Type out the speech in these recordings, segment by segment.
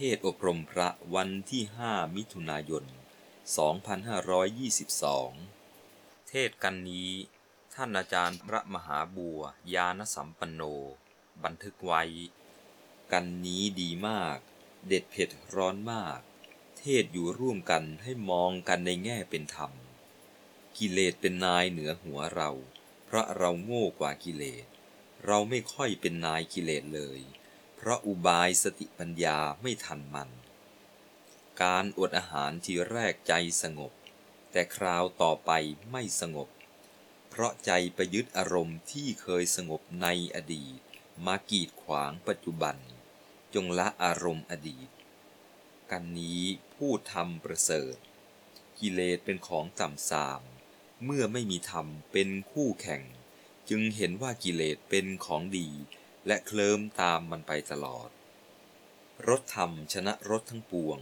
เทศอบรมพระวันที่ 5 มิถุนายน 2522 เทศกันนี้ ท่านอาจารย์พระมหาบัวยานสัมปันโน บันทึกไว้ กันนี้ดีมาก เด็ดเผ็ดร้อนมาก เทศอยู่ร่วมกันให้มองกันในแง่เป็นธรรม กิเลสเป็นนายเหนือหัวเรา เพราะเราโง่กว่ากิเลส เราไม่ค่อยเป็นนายกิเลสเลย เพราะอุบายสติปัญญาไม่ทันมัน การอดอาหารทีแรกใจสงบ แต่คราวต่อไปไม่สงบ เพราะใจไปยึดอารมณ์ที่เคยสงบในอดีต มากีดขวางปัจจุบัน จงละอารมณ์อดีต กันนี้พูดธรรมประเสริฐ กิเลสเป็นของต่ำทราม เมื่อไม่มีธรรมเป็นคู่แข่ง จึงเห็นว่ากิเลสเป็นของดี และเคลิ้มตามมันไปตลอดรถธรรมชนะรถทั้งปวง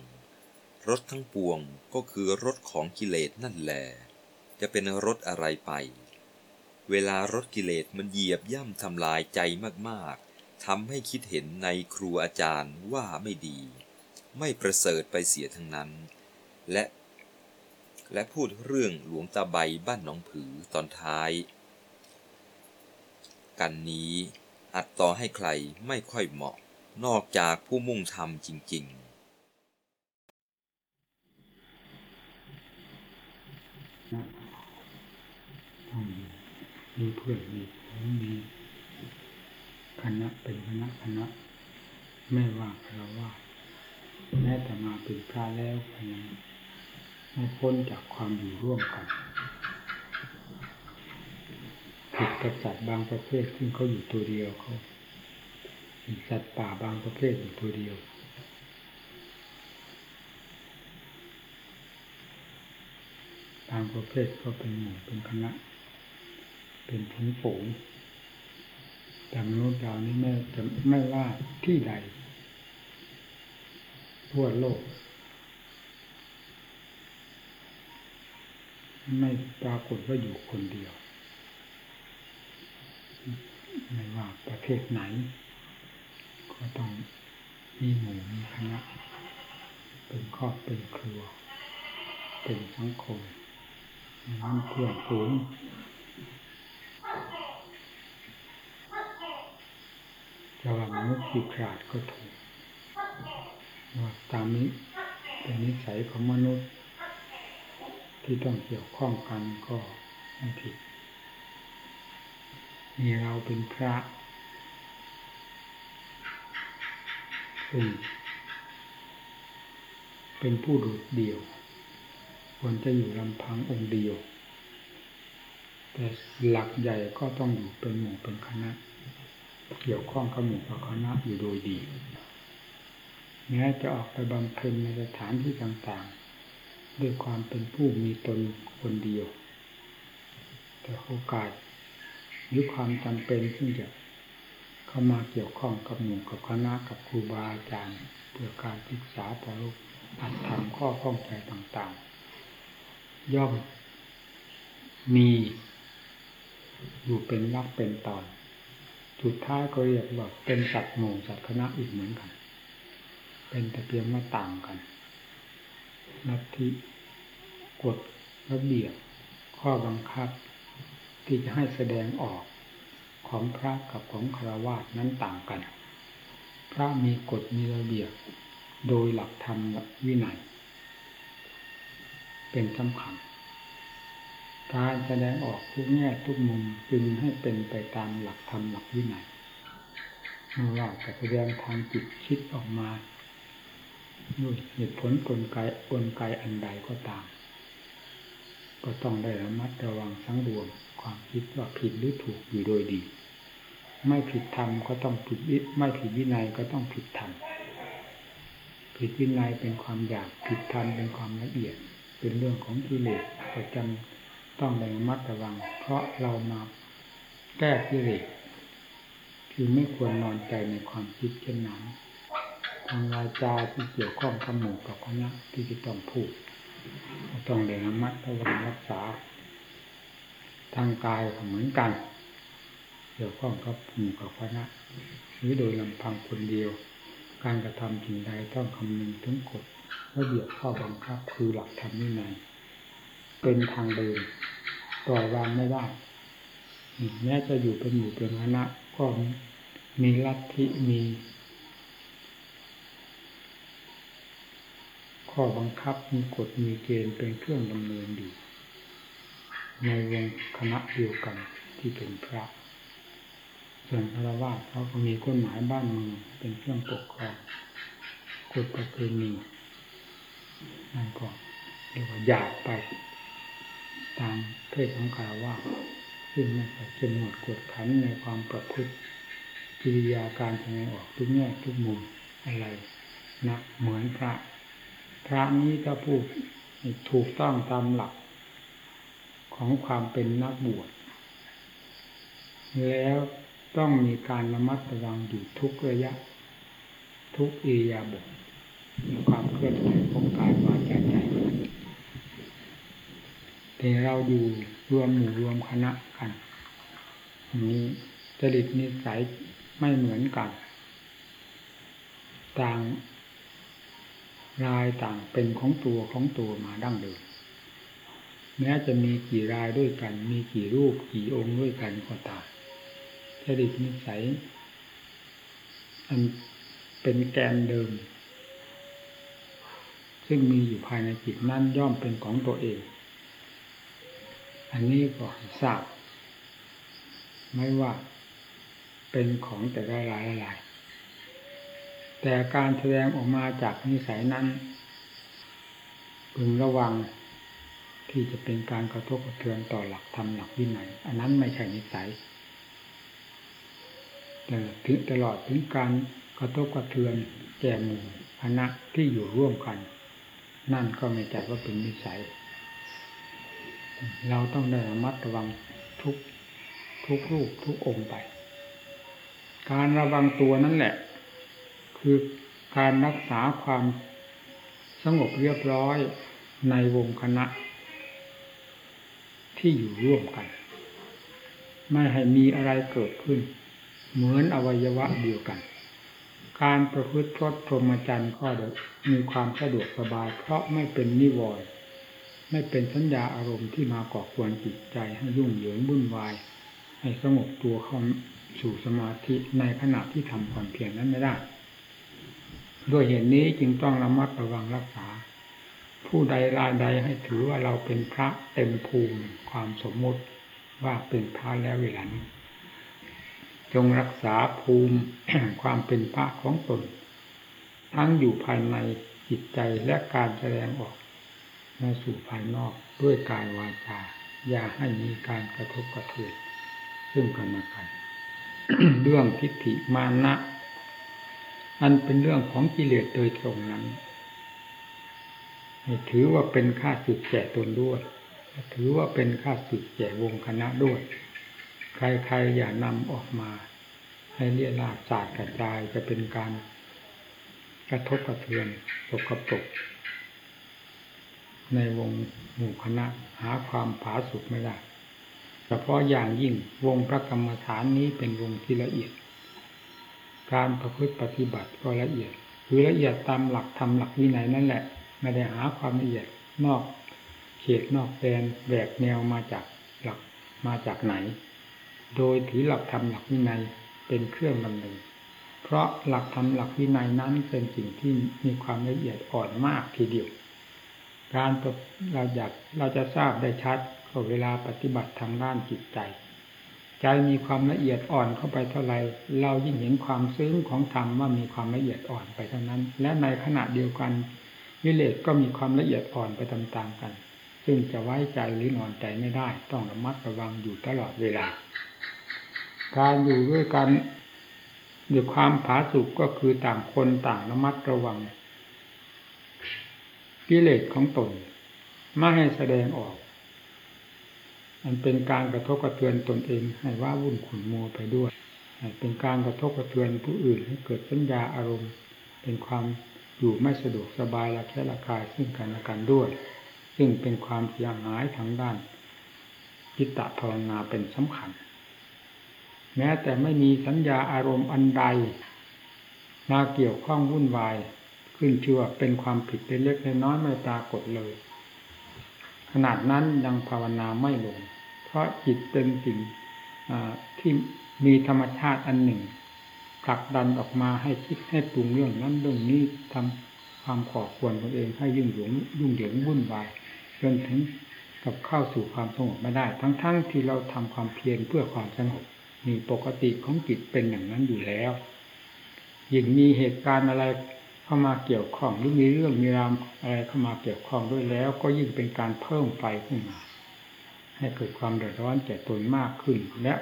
รถทั้งปวงก็คือรถของกิเลสนั่นแหละจะเป็นรถอะไรไป เวลารถกิเลสมันเหยียบย่ำทำลายใจมากๆทำให้คิดเห็นในครูอาจารย์ว่าไม่ดี ไม่ประเสริฐไปเสียทั้งนั้น และ และพูดเรื่องหลวงตาใบบ้านหนองผือตอนท้าย กันนี้ อัดต่อให้ใครไม่ค่อยเหมาะ นอกจากผู้มุ่งทำจริง ๆมีเพื่อนมีฝูงมีคณะเป็นคณะคณะไม่ว่าเราว่าแม้แต่มาเป็นพระแล้วก็ยังไม่พ้นจากความอยู่ร่วมกัน ผิดกับสัตว์บางประเภทซึ่งเขาอยู่ตัวเดียวเขาสัตว์ป่าบางประเภทอยู่ตัวเดียว บางประเภทก็เป็นหมู่เป็นคณะ เป็นผงฝูงแต่มนุษย์เรานี่ไม่จะไม่ว่าที่ใด ทั่วโลก ไม่ปรากฏว่าอยู่คนเดียว ไม่ว่าประเทศไหน ก็ต้องมีหมู่มีคณะเป็นครอบเป็นครัว เป็นสังคมน้ำเพื่อนฝูงจะว่ามนุษย์ขี้ขลาดก็ถูกว่าตามนี้เป็นนิสัยของมนุษย์ ที่ต้องเกี่ยวข้องกันก็ไม่ผิด มีเราเป็นพระซึ่งเป็นผู้โดดเดี่ยว ควรจะอยู่ลำพังองค์เดียว แต่หลักใหญ่ก็ต้องอยู่เป็นหมู่เป็นคณะ เกี่ยวข้องกับหมู่กับคณะอยู่โดยดีแม้จะออกไปบำเพ็ญในสถานที่ต่างๆ ด้วยความเป็นผู้มีตนคนเดียว แต่โอกาส หรือความจำเป็นซึ่งจะเข้ามาเกี่ยวข้องกับหมู่กับคณะกับครูบาอาจารย์เพื่อการศึกษาปรุอัดทำข้อข้องใจต่างๆ ย่อมมีอยู่เป็นรักเป็นตอนสุดท้ายก็เรียกว่าเป็นสัตว์หมู่สัตว์คณะอีกเหมือนกัน เป็นแต่เพียงว่าต่างกันนัตทิกฎระเบียบข้อบังคับ ที่จะให้แสดงออกของพระกับของคารวะนั้นต่างกัน พระมีกฎมีระเบียบโดยหลักธรรมวินัย เป็นสำคัญการแสดงออกทุกแง่ทุกมุมจึงให้เป็นไปตามหลักธรรมหลักวินัยไม่ว่าจะแสดงทางจิตคิดออกมาด้วยเหตุผลกลไกกลไกอันใดก็ตาม ก็ต้องได้ระมัดระวังสังรวมความคิดว่าผิดหรือถูกอยู่โดยดี ไม่ผิดธรรมก็ต้องผิดวิไม่ผิดวินัยก็ต้องผิดธรรมผิดวินัยเป็นความอยากผิดธรรมเป็นความละเอียด เป็นเรื่องของกิเลสประจำต้องได้ระมัดระวัง เพราะเรามาแก้กิเลสคือไม่ควรนอนใจในความคิดเช่นนั้นทางวาจาที่เกี่ยวข้องกับหมู่กับคณะที่จะต้องพูด ต้องได้ระมัดระวังรักษา ทางกายก็เหมือนกัน เกี่ยวข้องกับหมู่กับคณะหรือโดยลำพังคนเดียว การกระทำสิ่งใดต้องคำนึงถึงกฎระเบียบข้อบังคับคือหลักธรรมวินัยเป็นทางเดินปล่อยวางไม่ได้แม้จะอยู่เป็นหมู่เป็นคณะก็มีลัทธิมี ข้อบังคับมีกฎมีเกณฑ์เป็นเครื่องดำเนินอยู่ในวงคณะเดียวกันที่เป็นพระ ส่วนพระวาสเขาก็มีกฎหมายบ้านเมืองเป็นเครื่องปกครองกฎประเพณีนั่นก็เรียกว่าหยาบไป ตามเพศของคารวะซึ่งไม่ใส่จำนวนกดขันในความประพฤติกิริยาการแสดงออกทุกแง่ทุกมุมอะไรนะเหมือนพระ พระนี้ถ้าพูดถูกต้องตามหลักของความเป็นนักบวชแล้วต้องมีการระมัดระวังอยู่ทุกระยะ ทุกอียาบทมีความเคลื่อนไหวของกายวาจาใจแต่เราอยู่รวมหมู่รวมคณะกันนี้จริตนิสัยไม่เหมือนกัน ต่าง รายต่างเป็นของตัวของตัวมาดั้งเดิมแม้จะมีกี่รายด้วยกัน มีกี่รูปกี่องค์ด้วยกันก็ตามจริตนิสัยอันเป็นแกนเดิม ซึ่งมีอยู่ภายในจิตนั่นย่อมเป็นของตัวเอง อันนี้ก็ทราบ ไม่ว่าเป็นของแต่ละหลายหลาย แต่การแสดงออกมาจากนิสัยนั้นพึงระวังที่จะเป็นการกระทบกระเทือนต่อหลักธรรมหลักวินัยอันนั้นไม่ใช่นิสัยแต่ถึงตลอดถึงการกระทบกระเทือนแก่หมู่คณะที่อยู่ร่วมกัน นั่นก็ไม่จัดว่าเป็นนิสัย เราต้องได้ระมัดระวังทุกทุกรูปทุกองค์ไป การระวังตัวนั่นแหละ คือการรักษาความสงบเรียบร้อยในวงคณะ ที่อยู่ร่วมกัน ไม่ให้มีอะไรเกิดขึ้น เหมือนอวัยวะเดียวกัน การประพฤติพรตพรหมจรรย์ก็มีความสะดวกสบาย เพราะไม่เป็นนิวรณ์ไม่เป็นสัญญาอารมณ์ที่มาก่อกวนจิตใจให้ยุ่งเหยิงวุ่นวาย ให้สงบตัวเข้าสู่สมาธิในขณะที่ทำความเพียรนั้นไม่ได้ ด้วยเหตุนนี้จึงต้องระมัดระวังรักษา ผู้ใดรายใดให้ถือว่าเราเป็นพระเต็มภูมิความสมมติว่าเป็นพระแล้วเวลานี้จงรักษาภูมิความเป็นพระของตน ทั้งอยู่ภายในจิตใจและการแสดงออกมาสู่ภายนอกด้วยกายวาจาอย่าให้มีการกระทบกระเทือนซึ่งกันและกัน เรื่องทิฏฐิมานะ อันเป็นเรื่องของกิเลสโดยตรงนั้นถือว่าเป็นค่าสึกแก่ตนด้วย ถือว่าเป็นค่าสึกแก่วงคณะด้วย ใครๆอย่านำออกมา ให้เรียลาศาสตร์กระจายจะเป็นการกระทบกระเทือนตกกระปกในวงหมู่คณะหาความผาสุกไม่ได้เฉพาะอย่างยิ่งวงพระกรรมฐานนี้เป็นวงที่ละเอียด การประพฤติปฏิบัติก็ละเอียด คือละเอียดตามหลักธรรมหลักวินัยนั่นแหละ ไม่ได้หาความละเอียดนอกเขตนอกแดนแบกแนวมาจากหลักมาจากไหน โดยถือหลักธรรมหลักวินัยเป็นเครื่องดำเนินเพราะหลักธรรมหลักวินัยนั้นเป็นสิ่งที่มีความละเอียดอ่อนมากทีเดียว การเราอยากเราจะทราบได้ชัดก็เวลาปฏิบัติทางด้านจิตใจ ใจมีความละเอียดอ่อนเข้าไปเท่าไรเรายิ่งเห็นความซึ้งของธรรมว่ามีความละเอียดอ่อนไปเท่านั้น และในขณะเดียวกันวิเลศก็มีความละเอียดอ่อนไปตามๆกัน ซึ่งจะไว้ใจหรือนอนใจไม่ได้ ต้องระมัดระวังอยู่ตลอดเวลา การอยู่ด้วยกันด้วยความผาสุกก็คือต่างคนต่างระมัดระวังกิเลสของตนไม่ให้แสดงออก มันเป็นการกระทบกระเทือนตนเองให้ว่าวุ่นขุนมัวไปด้วย เป็นการกระทบกระเทือนผู้อื่นให้เกิดสัญญาอารมณ์ เป็นความอยู่ไม่สะดวกสบายละแค่ละกายซึ่งกันและกันด้วย ซึ่งเป็นความเสียหายทางด้านจิตตภาวนาเป็นสำคัญ แม้แต่ไม่มีสัญญาอารมณ์อันใดมาเกี่ยวข้องวุ่นวายขึ้นชื่อว่าเป็นความผิดเล็กๆน้อยๆไม่ปรากฏเลย ขนาดนั้นยังภาวนาไม่ลง ราะจิตเป็นสิ่งที่มีธรรมชาติอันหนึ่งผลักดันออกมาให้คิดให้ปรุงเรื่องนั้นเรื่องนี้ทำความขอควรตนเองให้ยุ่งเหยิงยุ่งเหยิงวุ่นวายจนถึงกับเข้าสู่ความสงบไม่ได้ ทั้งๆทที่เราทำความเพียรเพื่อความสงบมีปกติของจิตเป็นอย่างนั้นอยู่แล้วยิ่งมีเหตุการณ์อะไรเข้ามาเกี่ยวข้องหรือมีเรื่องมีรามอะไรเข้ามาเกี่ยวข้องด้วยแล้ว ก็ยิ่งเป็นการเพิ่มไฟขึ้นมา ให้เกิดความเดือดร้อนแก่ตนมากขึ้น และ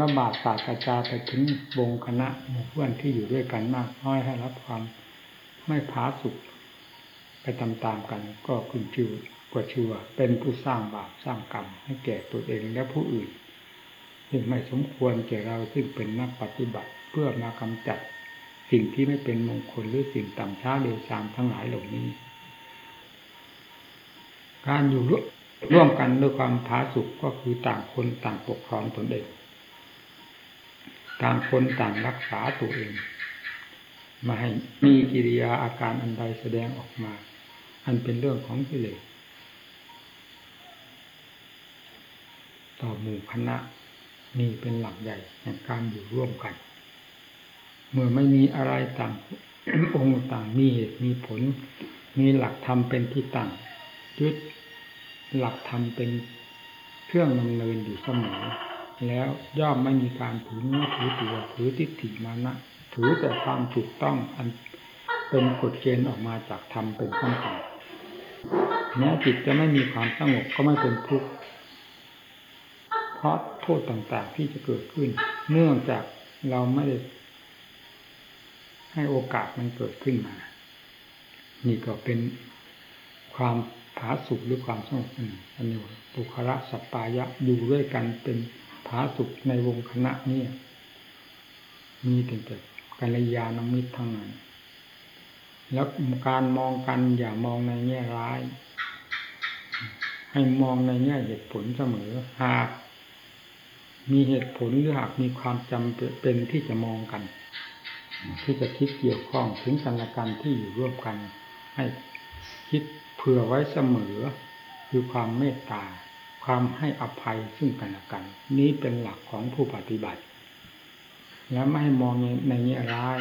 ระบาดศาสตราจายไปถึงวงคณะหมู่เพื่อนที่อยู่ด้วยกันมากน้อยให้รับความไม่ผาสุกไปตามๆกัน ก็ขึ้นชื่อกว่าชื่อว่าเป็นผู้สร้างบาปสร้างกรรมให้แก่ตัวเองและผู้อื่นซึ่งไม่สมควรแก่เราซึ่งเป็นนักปฏิบัติเพื่อมากำจัดสิ่งที่ไม่เป็นมงคลหรือสิ่งต่ำช้าเร็วซามทั้งหลายเหล่านี้ การอยู่ ร่วมกันด้วยความผาสุกก็คือต่างคนต่างปกครองตนเอง ต่างคนต่างรักษาตัวเองมาให้มีกิริยาอาการอันใดแสดงออกมา อันเป็นเรื่องของกิเลสต่อหมู่คณะนี่เป็นหลักใหญ่แห่งการอยู่ร่วมกัน เมื่อไม่มีอะไรต่างองค์ต่างมีเหตุมีผล มีหลักธรรมเป็นที่ตั้งยึด หลักธรรมเป็นเครื่องดำเนินอยู่เสมอแล้วย่อมไม่มีการถือเนื้อถือตัวถือทิฏฐิมานะถือแต่ความถูกต้องอันเป็นกฎเกณฑ์ออกมาจากธรรมเป็นข้อสำแม้จิตจะไม่มีความสงบก็ไม่เป็นทุกข์เพราะโทษต่างๆที่จะเกิดขึ้น เนื่องจากเราไม่ได้ให้โอกาสมันเกิดขึ้นมา นี่ก็เป็นความ ผาสุกหรือความสงบอันนี้ปุคละสัปปายะอยู่ด้วยกันเป็นผาสุกในวงคณะนี้มีแต่กัลยาณมิตรทั้งนั้น แล้วการมองกันอย่ามองในแง่ร้าย ให้มองในแง่เหตุผลเสมอ หาก มีเหตุผลหรือหากมีความจำเป็นที่จะมองกัน ที่จะคิดเกี่ยวข้องถึงกันและกันที่อยู่ร่วมกัน ให้คิด ผื่อไว้เสมอ คือความเมตตา ความให้อภัยซึ่งกันและกัน นี้เป็นหลักของผู้ปฏิบัติ และไม่ให้มองในแง่ร้าย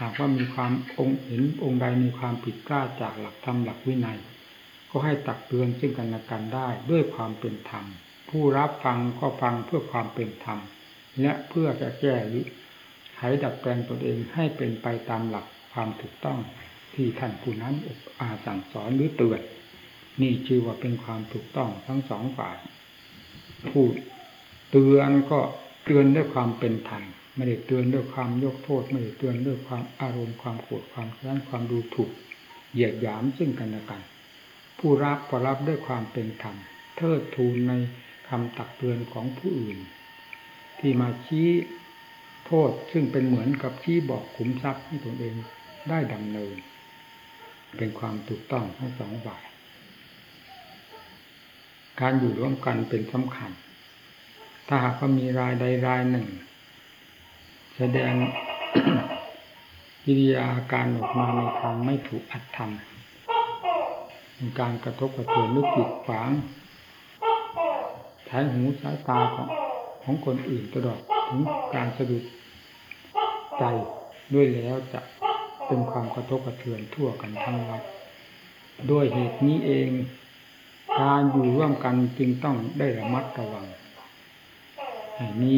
หากว่ามีความองค์เห็นองค์ใดมีความผิดพลาดจากหลักธรรมหลักวินัย ก็ให้ตักเตือนซึ่งกันและกันได้ด้วยความเป็นธรรม ผู้รับฟังก็ฟังเพื่อความเป็นธรรม และเพื่อจะแก้ไขดัดแปลงตนเองให้เป็นไปตามหลักความถูกต้อง ที่ท่านผู้นั้นอบอาสั่งสอนหรือเตือนนี่ชื่อว่าเป็นความถูกต้องทั้งสองฝ่ายผู้เตือนก็เตือนด้วยความเป็นธรรมไม่ได้เตือนด้วยความยกโทษ ไม่ได้เตือนด้วยความอารมณ์ความโกรธความแค้นความดูถูก เหยียดหยามซึ่งกันและกัน ผู้รับก็รับด้วยความเป็นธรรมเทิดทูนในคำตักเตือนของผู้อื่น ที่มาชี้โทษซึ่งเป็นเหมือนกับชี้บอกขุมทรัพย์ให้ตนเองได้ดำเนิน เป็นความถูกต้องทั้งสองฝ่าย การอยู่ร่วมกันเป็นสำคัญ ถ้าหากว่ามีรายใดรายหนึ่ง แสดงกิริยาการออกมาในทางไม่ถูกอัดทำมีการกระทบกระเทือนลึกจิตขวางใช้หูสายตาของของคนอื่นตลอดถึงการสะดุดใจด้วยแล้วจะ เป็นความกระทบกระเทือนทั่วกันทั้งวัดด้วยเหตุนี้เอง การอยู่ร่วมกันจึงต้องได้ระมัดระวังมี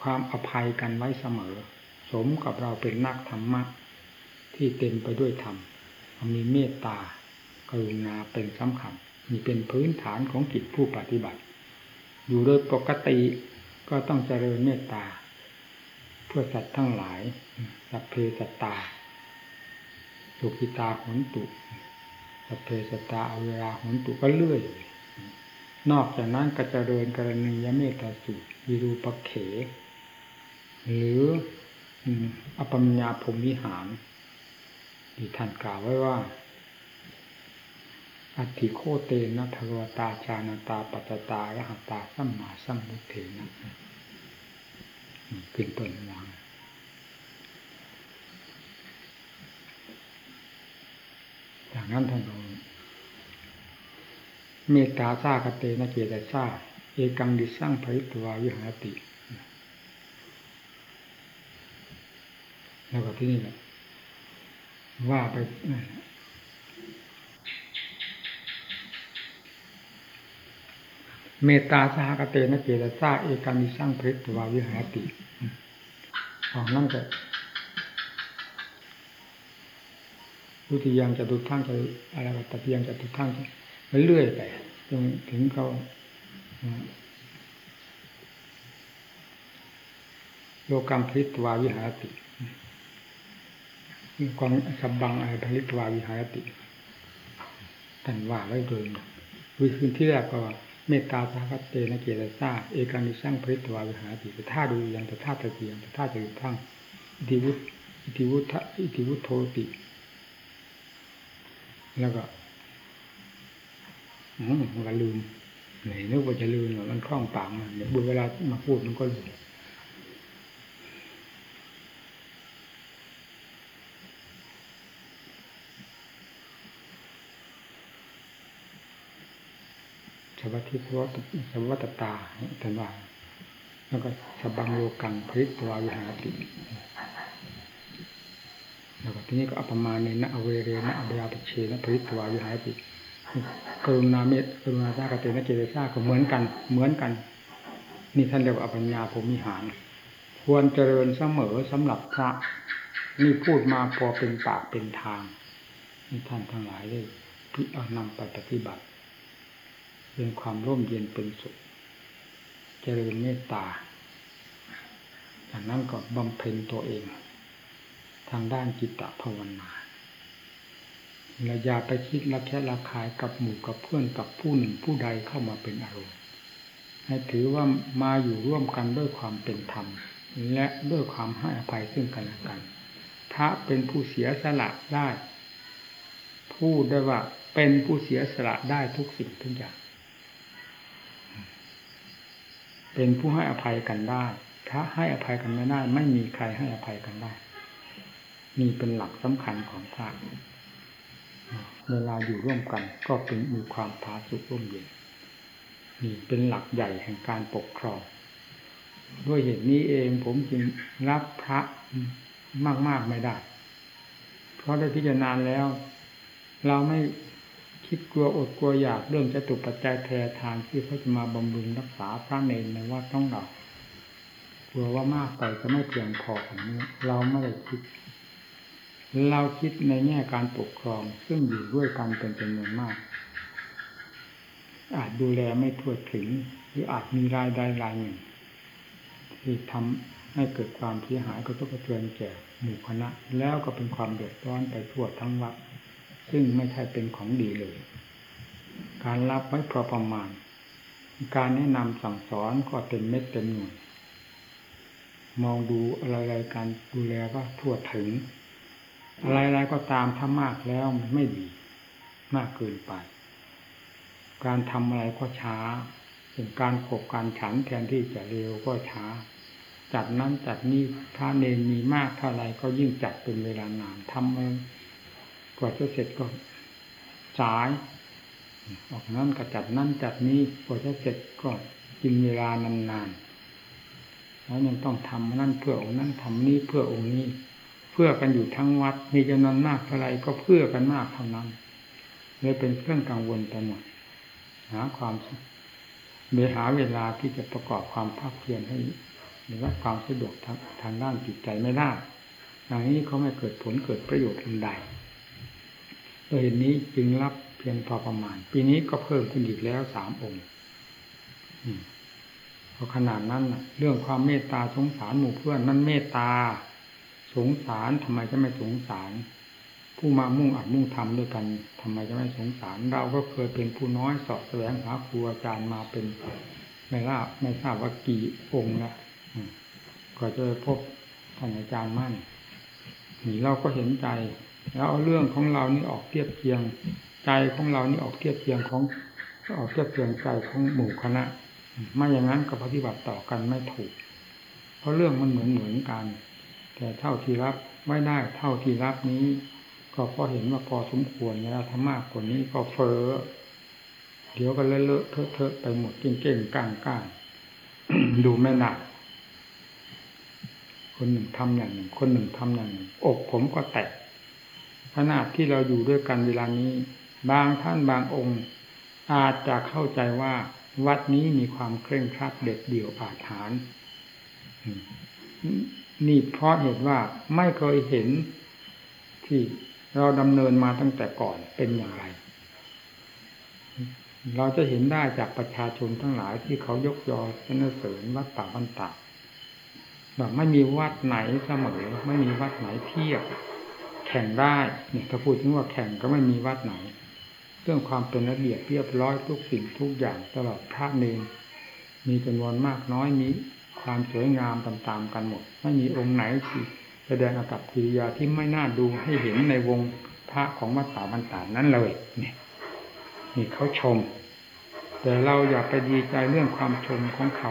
ความอภัยกันไว้เสมอ สมกับเราเป็นนักธรรมะ ที่เต็มไปด้วยธรรมมีเมตตากรุณาเป็นสำคัญมีเป็นพื้นฐานของจิตผู้ปฏิบัติ อยู่โดยปกติก็ต้องเจริญเมตตา เพื่อสัตว์ทั้งหลายสัพเพสัตตา สุกิตาหนตุสเพสตาอเวลาหนตุก็เลื่อย นอกจากนั้นก็จเจริญกรณียเมตตาสุวิรูปเข หรืออปัญญาพรมวิหารที่ท่านกล่าวไว้ว่าอัติโคเตนะทวตาชานตาปัจตารหัตาสัมมาสัมพุทเถนะเป็นต้นวาง อย่างนั้นท่านบอกเมตตาซากเตนะเกตซาเอกังดิสร้างภริตวาวิหารติ แล้วก็ที่นี่แหละว่าไปเมตตาสหกเตนะเกตซาเอกังดิสร้างภริตวาวิหารติของนั่นก็ พุติยังจะดูทั้งจะอะไรก็ตัดยังจะดูทั้งเรื่อยไปจนถึงเขาโลกัมพิตวาวิหารติกองสับบังอะไรพริตวาวิหารติท่านว่าไว้โดยวิคืนที่แรกก็เมตตาสาคัตเตนะเกตซาเอกังนิสร้างพริตวาวิหารติแต่ท่าดูยังแต่ท่าตะเกียงแต่ท่าจะอยู่ทั้งอิทิวุตอิทิวุฒอิทิวุฒโทติ แล้วก็มันก็ลืมไหนนึกว่าจะลืมมันคล่องปากมันเดี๋ยวเวลามาพูดมันก็ลืมสวัสดิพระสวัตตาท่านว่าแล้วก็สบังโลกังพริตวาวิหารติ แล้วทีนี้ก็อัปมาในนะอเวเรนะอเบยาปเชนะพริตวาวิหารติกรุณาเมตกรุณาซากเตนะเจเรซาก็เหมือนกัน เหมือนกัน นี่ท่านเรียกว่าอปัญญาภูมิหาร ควรเจริญเสมอสำหรับพระนี่พูดมาพอเป็นปากเป็นทางนี่ท่านทั้งหลายได้พิเอานำไปปฏิบัติเป็นความร่มเย็นเป็นสุข เจริญเมตตาจากนั้นก็บำเพ็ญตัวเอง ทางด้านจิตตภาวนาเราอย่าไปคิดละแค่ละคายกับหมู่กับเพื่อนกับผู้หนึ่งผู้ใดเข้ามาเป็นอารมณ์ ให้ถือว่ามาอยู่ร่วมกันด้วยความเป็นธรรม และด้วยความให้อภัยซึ่งกันและกัน พระเป็นผู้เสียสละได้ พูดได้ว่าเป็นผู้เสียสละได้ทุกสิ่งทุกอย่าง เป็นผู้ให้อภัยกันได้ ถ้าให้อภัยกันไม่ได้ไม่มีใครให้อภัยกันได้ มีเป็นหลักสำคัญของพระเวลาอยู่ร่วมกันก็เป็นมีความผาสุกร่มเย็นนี่เป็นหลักใหญ่แห่งการปกครอง ด้วยเหตุนี้เองผมจึงรับพระมาก ๆ ไม่ได้ เพราะได้พิจารณาแล้ว เราไม่คิดกลัวอดกลัวอยากเรื่องจะตุปัจจัยแทนทานที่เขาจะมาบำรุงรักษาพระเนรในวัดต้องเรากลัวว่ามากไปจะไม่เพียงพอของนี้ เราไม่ได้คิด เราคิดในแง่การปกครอง ซึ่งอยู่ด้วยกันเป็นจำนวนมาก อาจดูแลไม่ทั่วถึง หรืออาจมีรายได้รายหนึ่ง ที่ทำให้เกิดความเสียหายกระทบกระเทือนแก่หมู่คณะ แล้วก็เป็นความเดือดร้อนไปทั่วทั้งวัดซึ่งไม่ใช่เป็นของดีเลย การรับไว้พอประมาณ การแนะนำสั่งสอนก็เต็มเม็ดเต็มหน่วยมองดูอะไรๆการดูแลก็ทั่วถึง อะไรๆก็ตามถ้ามากแล้วมันไม่ดี มากเกินไป การทำอะไรก็ช้าเป็นการขบการฉันแทนที่จะเร็วก็ช้า จัดนั้นจัดนี้ถ้าเนนมีมากเท่าไรก็ยิ่งจัดเป็นเวลานานทำกว่าจะเสร็จก็สายออกนั้นก็จัดนั่นจัดนี้กว่าจะเสร็จก็กินเวลานานๆแล้วยังต้องทำนั่นเพื่อองค์นั้นทำนี้เพื่อองค์นี้ พื่อกันอยู่ทั้งวัด มีจำนวนมากเท่าไรก็เพื่อกันมากเท่านั้นเลยเป็นเครื่องกังวลไปหมดหาความเมหาเวลาที่จะประกอบความภาคเพียรให้หรือว่าความสะดวกทางทางด้านจิตใจไม่ได้อย่างนี้เขาไม่เกิดผลเกิดประโยชน์อันใดโดยเหตุนี้จึงรับเพียงพอประมาณ ปีนี้ก็เพิ่มขึ้นอีกแล้วสามองค์พราะขนาดนั้นเรื่องความเมตตาสงสารหมู่เพื่อนนั่นเมตตา สงสารทำไมจะไม่สงสาร ผู้มามุ่งอัดมุ่งทำด้วยกันทำไมจะไม่สงสาร เราก็เคยเป็นผู้น้อยสอบแสวงหาครูอาจารย์มาเป็นไม่ทราบไม่ทราบว่ากี่องค์นะก็จะพบท่านอาจารย์มั่นนี่เราก็เห็นใจ แล้วเอาเรื่องของเรานี่ออกเทียบเทียง ใจของเรานี่ออกเทียบเทียงของออกเทียบเทียงใจของหมู่คณะไม่อย่างนั้นก็ปฏิบัติต่อกันไม่ถูก เพราะเรื่องมันเหมือนเหมือนกัน แต่เท่าที่รับไม่ได้เท่าที่รับนี้ ก็พอเห็นว่าพอสมควรแล้วถ้ามากกว่านี้ก็เฟ้อเดี๋ยวก็เลอะเลอะเทอะเทอะไปหมดเก่งเก่งก้างก้างดูไม่หนัก คนหนึ่งทำอย่างหนึ่ง คนหนึ่งทำอย่างหนึ่งอกผมก็แตกขนาดที่เราอยู่ด้วยกันเวลานี้ บางท่านบางองค์ อาจจะเข้าใจว่า วัดนี้มีความเคร่งครัดเด็ดเดี่ยวอาถรรพ์ นี่เพราะเหตุว่าไม่เคยเห็นที่เราดำเนินมาตั้งแต่ก่อนเป็นอย่างไร เราจะเห็นได้จากประชาชนทั้งหลายที่เขายกยอสนเสริญวัดป่าบันตาแบบไม่มีวัดไหนเสมอ ไม่มีวัดไหนเทียบ แข่งได้เนี่ยถ้าพูดถึงว่าแข่งก็ไม่มีวัดไหน เรื่องความเป็นระเบียบเรียบร้อยทุกสิ่งทุกอย่างตลอดพระเนรมีจำนวนมากน้อยมี ความสวยงามตามๆกันหมด ไม่มีองค์ไหนที่แสดงอากับกิริยาที่ไม่น่าดูให้เห็นในวงพระของวัดป่าบันตานั้นเลยเนี่ยนี่เขาชม แต่เราอย่าไปดีใจเรื่องความชมของเขา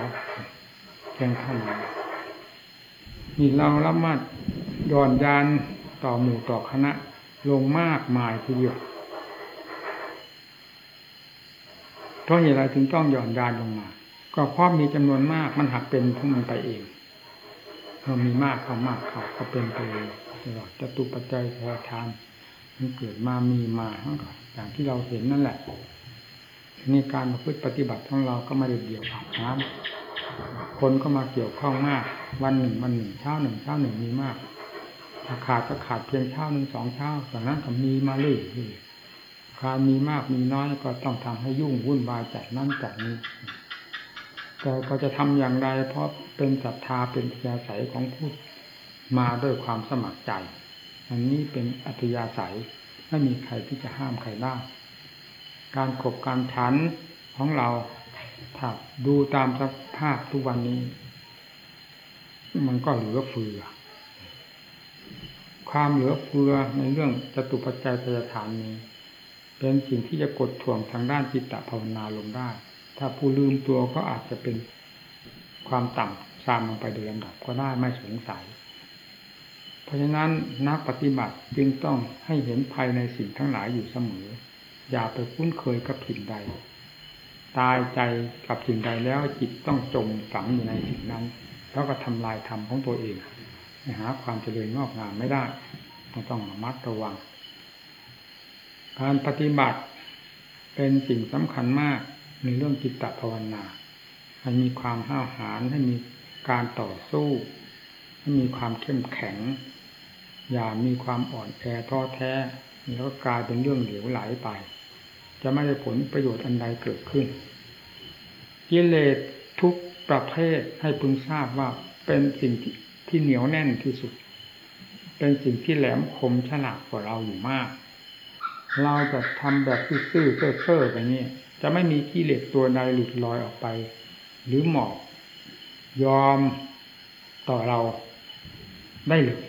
เพียงเท่านั้นนี่เราละมัดย่อนยานต่อหมู่ต่อคณะลงมากมายทีเดียวเพราะเหตุไรถึงต้องหย่อนยานลงมา ก็เพราะมีจำนวนมากมันหักเป็นของมันไปเองเรามีมากเข้ามากเข้าก็เป็นไปเลยตลอดจตุปัจจัยแททานมันเกิดมามีมาอย่างที่เราเห็นนั่นแหละนี่การมาพึ่งปฏิบัติของเราก็ไม่ได้เดี่ยวอาบน้ำคนก็มาเกี่ยวข้องมาก วันหนึ่งวันหนึ่งเช้าหนึ่งเช้าหนึ่งมีมากถ้าขาดก็ขาดเพียงเช้าหนึ่งสองเช้าจากนั้นก็มีมาเรื่อยๆการมีมากมีน้อยก็ต้องทำให้ยุ่งวุ่นวายจากนั้นจากนี้ แต่ก็จะทำอย่างไร เพราะเป็นศรัทธาเป็นเพียาศัยของผู้มาด้วยความสมัครใจ อันนี้เป็นอัธยาศัยไม่มีใครที่จะห้ามใครได้การขบการฉันของเราถ้าดูตามสภาพทุกวันนี้ มันก็เหลือเฟือ ความเหลือเฟือในเรื่องจตุปัจจัยพยฐานนี้ เป็นสิ่งที่จะกดถ่วงทางด้านจิตตภาวนาลงได้ ถ้าผู้ลืมตัวก็อาจจะเป็นความต่ำซามลงไปโดยลำดับก็ได้ไม่สงสัย เพราะฉะนั้นนักปฏิบัติจึงต้องให้เห็นภายในสิ่งทั้งหลายอยู่เสมอ อย่าไปคุ้นเคยกับสิ่งใด ตายใจกับสิ่งใดแล้วจิตต้องจมฝังอยู่ในสิ่งนั้น แล้วก็ทำลายธรรมของตัวเองหาความเจริญงอกงามไม่ได้ต้องระมัดระวัง การปฏิบัติเป็นสิ่งสำคัญมาก ในเรื่องจิตตภาวนา ให้มีความห้าวหาญให้มีการต่อสู้ ให้มีความเข้มแข็ง อย่ามีความอ่อนแอท้อแท้แล้วก็กลายเป็นเรื่องเหลวไหลไป จะไม่ได้ผลประโยชน์อันใดเกิดขึ้นกิเลสทุกประเภทให้พึงทราบว่าเป็นสิ่งที่เหนียวแน่นที่สุด เป็นสิ่งที่แหลมคมฉลาดกว่าเราอยู่มาก เราจะทำแบบซื่อๆเซ่อๆไปนี่ จะไม่มีกิเลสตัวใดหลุดลอยออกไป หรือหมอบยอมต่อเราได้เลย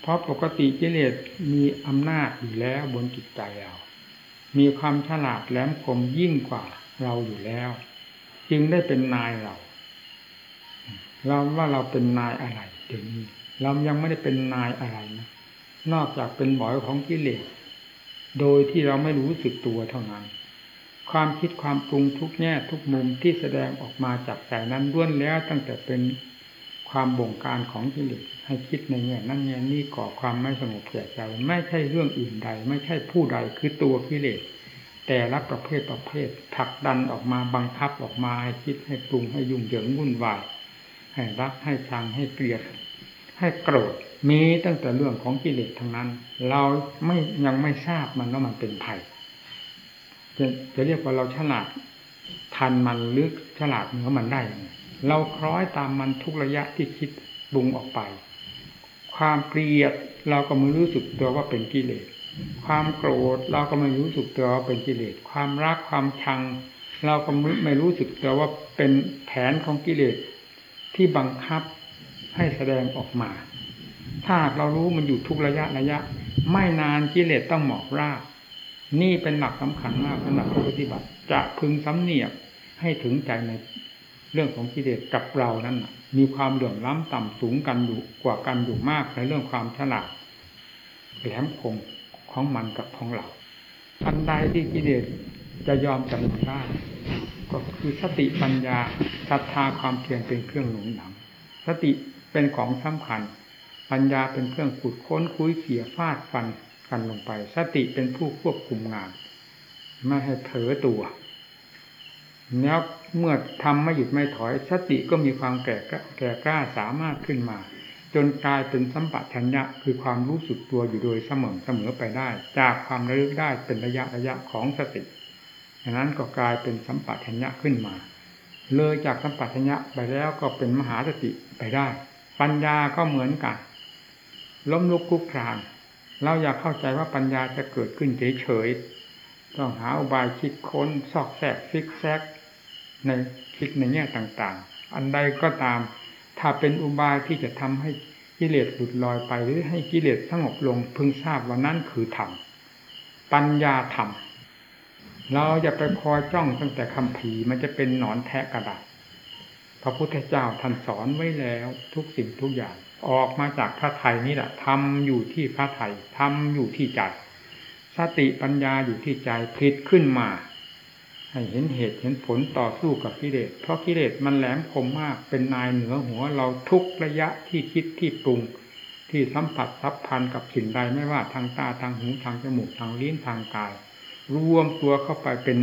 เพราะปกติกิเลสมีอำนาจอยู่แล้วบนจิตใจเรา มีความฉลาดแหลมคมยิ่งกว่าเราอยู่แล้ว จึงได้เป็นนายเรา เราว่าเราเป็นนายอะไรเดี๋ยวนี้ เรายังไม่ได้เป็นนายอะไรนะนอกจากเป็นบ่อยของกิเลสโดยที่เราไม่รู้สึกตัวเท่านั้น ความคิดความปรุงทุกแง่ทุกมุมที่แสดงออกมาจากใจนั้นล้วนแล้ว ตั้งแต่เป็นความบงการของกิเลสให้คิดในแง่นั้นแง่นี้ก่อความไม่สงบแก่ใจไม่ใช่เรื่องอื่นใด ไม่ใช่ผู้ใดคือตัวกิเลสแต่ละประเภทประเภทผลักดันออกมาบังคับออกมาให้คิดให้ปรุงให้ยุ่งเหยิงวุ่นวายให้รักให้ชังให้เกลียด ให้โกรธมีตั้งแต่เรื่องของกิเลสทั้งนั้น เราไม่ยังไม่ทราบมันว่ามันเป็นภัย จะจะเรียกว่าเราฉลาดทันมันหรือฉลาดเหนือมันได้ เราคล้อยตามมันทุกระยะที่คิดบุงออกไป ความเกลียดเราก็ไม่รู้สึกตัวว่าเป็นกิเลส ความโกรธเราก็ไม่รู้สึกตัวว่าเป็นกิเลส ความรักความชัง เราก็ไม่รู้สึกตัวว่าเป็นแผนของกิเลสที่บังคับให้แสดงออกมา ถ้าเรารู้มันอยู่ทุกระยะระยะ ไม่นานกิเลสต้องหมอกราก นี่เป็นหลักสำคัญมากสำหรับผู้ปฏิบัติ จะพึงสำเนียกให้ถึงใจในเรื่องของกิเลสกับเรานั้นมีความเหลื่อมล้ำต่ำสูงกันอยู่กว่ากันอยู่มากในเรื่องความฉลาดแหลมคมของมันกับของเราอันใดที่กิเลสจะยอมจำนนได้ก็คือสติปัญญาศรัทธาความเพียรเป็นเครื่องหนุนหลังสติเป็นของสำคัญ ปัญญาเป็นเครื่องขุดค้นคุยเขี่ยฟาดฟัน กันลงไป สติเป็นผู้ควบคุมงาน ไม่ให้เผลอตัวแล้วเมื่อทำไม่หยุดไม่ถอย สติก็มีความแก่แก่กล้าสามารถขึ้นมา จนกลายเป็นสัมปชัญญะคือความรู้สึกตัวอยู่โดยเสมอเสมอไปได้ จากความระลึกได้เป็นระยะระยะของสติดังนั้นก็กลายเป็นสัมปชัญญะขึ้นมา เลยจากสัมปชัญญะไปแล้วก็เป็นมหาสติไปได้ ปัญญาก็เหมือนกัน ล้มลุกคลุกคลาน เราอย่าเข้าใจว่าปัญญาจะเกิดขึ้นเฉยๆ ต้องหาอุบายคิดค้น ซอกแซกซิกแซก ในคิดในแง่ต่างๆ อันใดก็ตาม ถ้าเป็นอุบายที่จะทำให้กิเลสหลุดลอยไปหรือให้กิเลสสงบลงพึงทราบว่านั่นคือธรรม ปัญญาธรรม เราจะไปคอยจ้องตั้งแต่คัมภีร์มันจะเป็นหนอนแทะกระดาษ พระพุทธเจ้าท่านสอนไว้แล้วทุกสิ่งทุกอย่าง ออกมาจากพระไทยนี่แหละทำอยู่ที่พระไทยทำอยู่ที่ใจสติปัญญาอยู่ที่ใจพลิดขึ้นมา ให้เห็นเหตุเห็นผลต่อสู้กับกิเลสเพราะกิเลสมันแหลมคมมากเป็นนายเหนือหัวเราทุกระยะที่คิดที่ปรุง ที่สัมผัสสับพันกับสิ่งใดไม่ว่าทางตาทางหูทางจมูกทางลิ้นทางกาย รวมตัวเข้าไปเป็น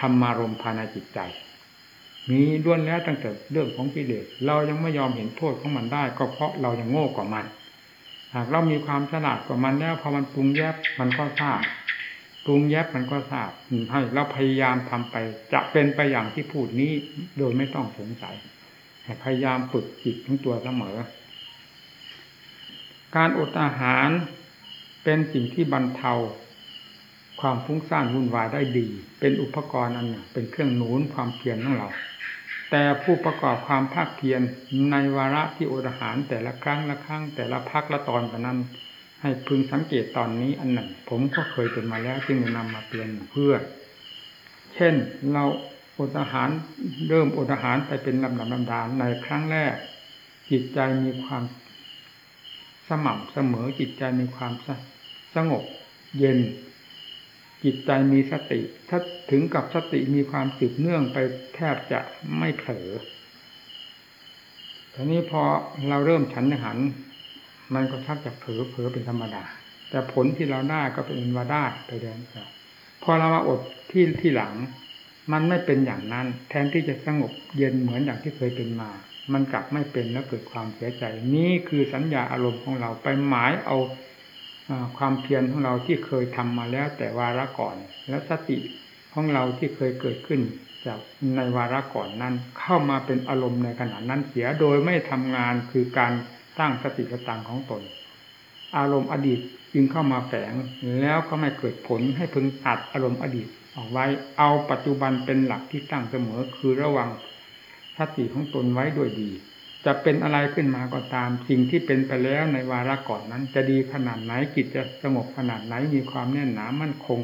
ธรรมารมภายในจิตใจ มีด้วนแล้วตั้งแต่เรื่องของกิเลสเรายังไม่ยอมเห็นโทษของมันได้ ก็เพราะเรายังโง่กว่ามัน หากเรามีความฉลาดกว่ามันแล้วพอมันปรุงแยบมันก็ทราบปรุงแยบมันก็ทราบให้เราพยายามทำไป จะเป็นไปอย่างที่พูดนี้โดยไม่ต้องสงสัยพยายามฝึกจิตของตัวเสมอ การอดอาหารเป็นสิ่งที่บรรเทา ความฟุ้งซ่านวุ่นวายได้ดี เป็นอุปกรณ์อันหนึ่งเป็นเครื่องหนุนความเพียรของเรา แต่ผู้ประกอบความภาคเพียรในวาระที่อดอาหารแต่ละครั้งละครั้งแต่ละพักละตอนนั้น ให้พึงสังเกตตอนนี้อันหนึ่ง ผมก็เคยเป็นมาแล้วจึงนำมาเตือนเพื่อ เช่นเราอดอาหารเริ่มอดอาหารไปเป็นลำดับลำดานในครั้งแรก จิตใจมีความสม่ำเสมอจิตใจมีความสงบเย็น จิตใจมีสติ ถ้าถึงกับสติมีความสืบเนื่องไปแทบจะไม่เผลอทีนี้พอเราเริ่มฉันหัน มันก็ชักจะเผลอเผลอเป็นธรรมดา แต่ผลที่เราได้ก็เป็นว่าได้ไปเดินไปพอเรามาอดที่ที่หลัง มันไม่เป็นอย่างนั้น แทนที่จะสงบเย็นเหมือนอย่างที่เคยเป็นมา มันกลับไม่เป็นแล้วเกิดความเสียใจ นี่คือสัญญาอารมณ์ของเราไปหมายเอา ความเพียรของเราที่เคยทำมาแล้วแต่วาระก่อน และสติของเราที่เคยเกิดขึ้น จากในวาระก่อนนั้น เข้ามาเป็นอารมณ์ในขณะนั้นเสียโดยไม่ทำงานคือการตั้างสติสตังของตน อารมณ์อดีตจึงเข้ามาแฝงแล้วก็ไม่เกิดผลให้พึงตัดอารมณ์อดีตออกไว้เอาปัจจุบันเป็นหลักที่ตั้งเสมอคือระวังสติของตนไว้ด้วยดี จะเป็นอะไรขึ้นมาก็ตาม สิ่งที่เป็นไปแล้วในวาระก่อนนั้น จะดีขนาดไหนจิตจะสงบขนาดไหนมีความแน่นหนามั่นคง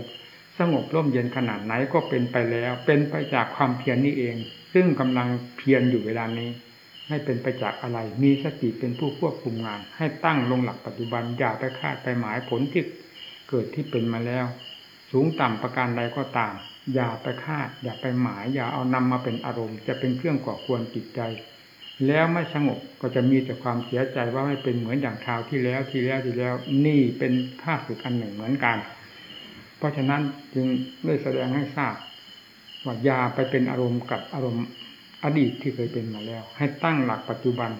สงบร่มเย็นขนาดไหนก็เป็นไปแล้ว เป็นไปจากความเพียรนนี่เอง ซึ่งกำลังเพียรอยู่เวลานี้ให้เป็นไปจากอะไรมีสติเป็นผู้ควบคุมงาน ให้ตั้งลงหลักปัจจุบันอย่าไปคาดไปหมายผลที่เกิดที่เป็นมาแล้ว สูงต่ำประการใดก็ตาม อย่าไปคาด อย่าไปหมาย อย่าเอานำมาเป็นอารมณ์ จะเป็นเครื่องก่อควรจิตใจ แล้วไม่สงบก็จะมีแต่ความเสียใจว่าไม่เป็นเหมือนอย่างคราวที่แล้วที่แล้วที่แล้ว นี่เป็นค่าสึกอันหนึ่งเหมือนกัน เพราะฉะนั้นจึงได้แสดงให้ทราบว่ายาไปเป็นอารมณ์กับอารมณ์อดีตที่เคยเป็นมาแล้ว ให้ตั้งหลักปัจจุบัน